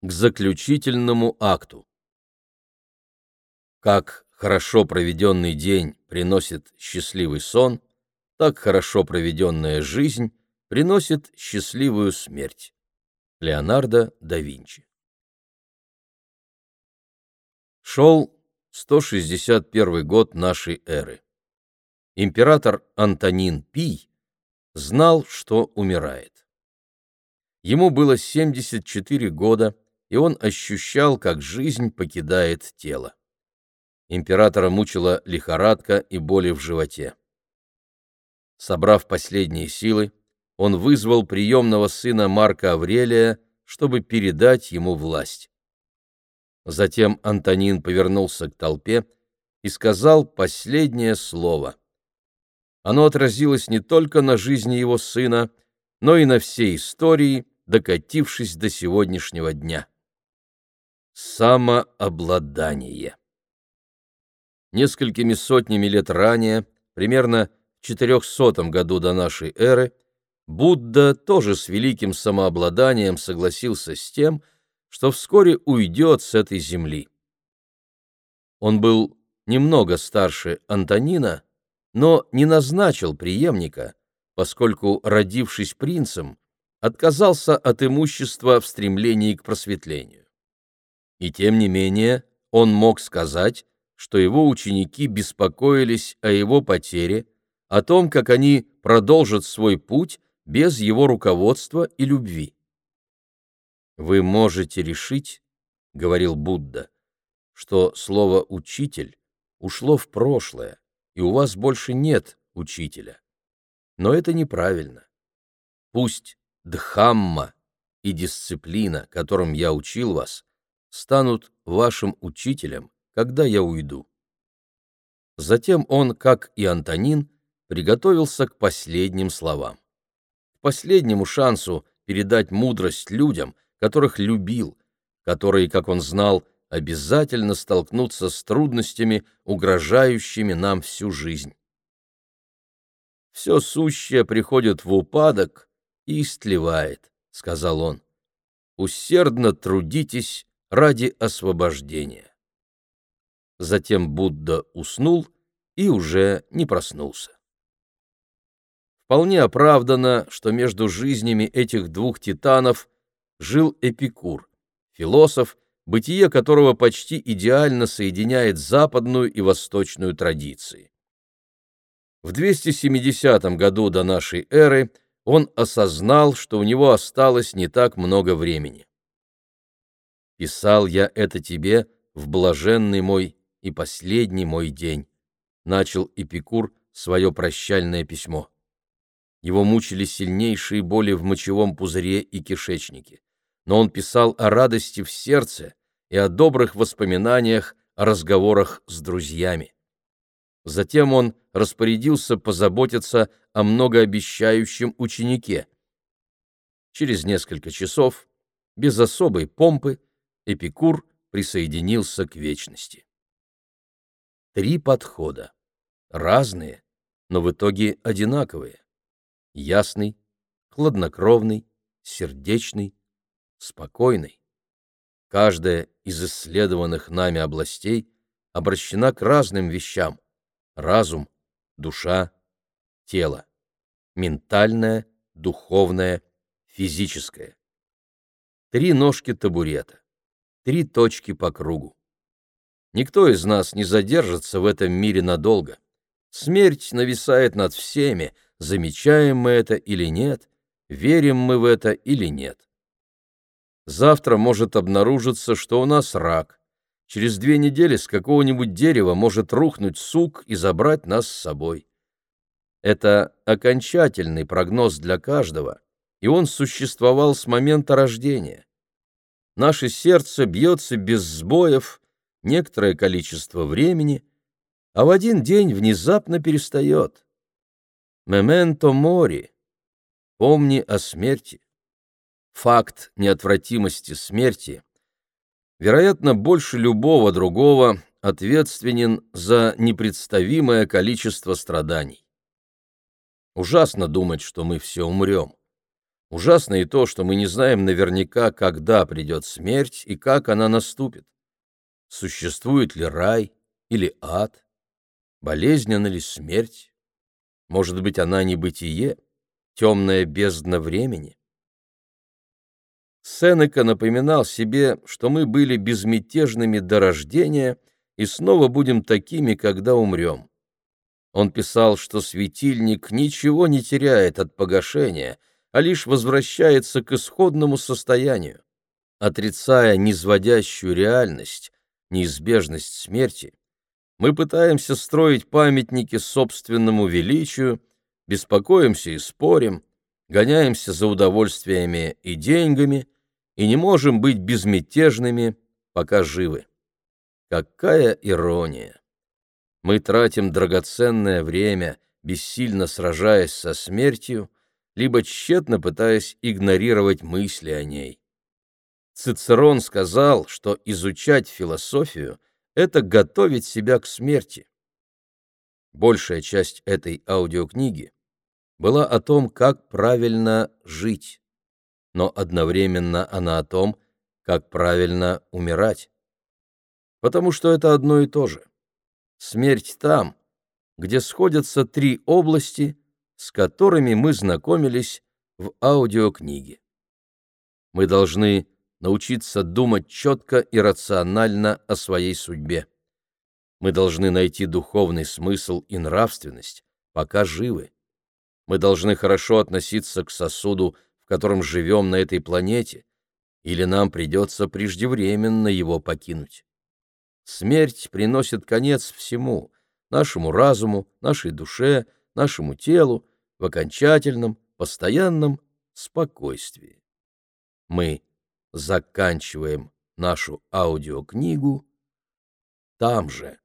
к заключительному акту. Как хорошо проведенный день приносит счастливый сон, так хорошо проведенная жизнь приносит счастливую смерть. Леонардо да Винчи Шел 161 год нашей эры. Император Антонин Пий знал, что умирает. Ему было 74 года, и он ощущал, как жизнь покидает тело. Императора мучила лихорадка и боли в животе. Собрав последние силы, он вызвал приемного сына Марка Аврелия, чтобы передать ему власть. Затем Антонин повернулся к толпе и сказал последнее слово. Оно отразилось не только на жизни его сына, но и на всей истории, докатившись до сегодняшнего дня. Самообладание. Несколькими сотнями лет ранее, примерно в 400 году до нашей эры, Будда тоже с великим самообладанием согласился с тем, что вскоре уйдет с этой земли. Он был немного старше Антонина, но не назначил преемника, поскольку, родившись принцем, отказался от имущества в стремлении к просветлению. И тем не менее он мог сказать, что его ученики беспокоились о его потере, о том, как они продолжат свой путь без его руководства и любви. «Вы можете решить, — говорил Будда, — что слово «учитель» ушло в прошлое, и у вас больше нет учителя. Но это неправильно. Пусть дхамма и дисциплина, которым я учил вас, станут вашим учителем, когда я уйду. Затем он, как и Антонин, приготовился к последним словам. К последнему шансу передать мудрость людям, которых любил, которые, как он знал, обязательно столкнутся с трудностями, угрожающими нам всю жизнь. «Все сущее приходит в упадок и истлевает», — сказал он. «Усердно трудитесь ради освобождения». Затем Будда уснул и уже не проснулся. Вполне оправдано, что между жизнями этих двух титанов жил Эпикур, философ, бытие которого почти идеально соединяет западную и восточную традиции. В 270 году до нашей эры он осознал, что у него осталось не так много времени. «Писал я это тебе в блаженный мой и последний мой день», — начал Эпикур свое прощальное письмо. Его мучили сильнейшие боли в мочевом пузыре и кишечнике, но он писал о радости в сердце и о добрых воспоминаниях о разговорах с друзьями. Затем он распорядился позаботиться о многообещающем ученике. Через несколько часов, без особой помпы, Эпикур присоединился к вечности. Три подхода. Разные, но в итоге одинаковые. Ясный, хладнокровный, сердечный, спокойный. Каждая из исследованных нами областей обращена к разным вещам — разум, душа, тело, ментальное, духовное, физическое. Три ножки табурета, три точки по кругу. Никто из нас не задержится в этом мире надолго. Смерть нависает над всеми, замечаем мы это или нет, верим мы в это или нет. Завтра может обнаружиться, что у нас рак. Через две недели с какого-нибудь дерева может рухнуть сук и забрать нас с собой. Это окончательный прогноз для каждого, и он существовал с момента рождения. Наше сердце бьется без сбоев некоторое количество времени, а в один день внезапно перестает. «Мементо мори» — помни о смерти факт неотвратимости смерти, вероятно, больше любого другого ответственен за непредставимое количество страданий. Ужасно думать, что мы все умрем. Ужасно и то, что мы не знаем наверняка, когда придет смерть и как она наступит. Существует ли рай или ад? Болезненна ли смерть? Может быть, она небытие, темная бездна времени? Сенека напоминал себе, что мы были безмятежными до рождения и снова будем такими, когда умрем. Он писал, что светильник ничего не теряет от погашения, а лишь возвращается к исходному состоянию. Отрицая низводящую реальность, неизбежность смерти, мы пытаемся строить памятники собственному величию, беспокоимся и спорим, гоняемся за удовольствиями и деньгами и не можем быть безмятежными, пока живы. Какая ирония! Мы тратим драгоценное время, бессильно сражаясь со смертью, либо тщетно пытаясь игнорировать мысли о ней. Цицерон сказал, что изучать философию — это готовить себя к смерти. Большая часть этой аудиокниги была о том, как правильно жить, но одновременно она о том, как правильно умирать. Потому что это одно и то же. Смерть там, где сходятся три области, с которыми мы знакомились в аудиокниге. Мы должны научиться думать четко и рационально о своей судьбе. Мы должны найти духовный смысл и нравственность, пока живы. Мы должны хорошо относиться к сосуду, в котором живем на этой планете, или нам придется преждевременно его покинуть. Смерть приносит конец всему — нашему разуму, нашей душе, нашему телу, в окончательном, постоянном спокойствии. Мы заканчиваем нашу аудиокнигу там же.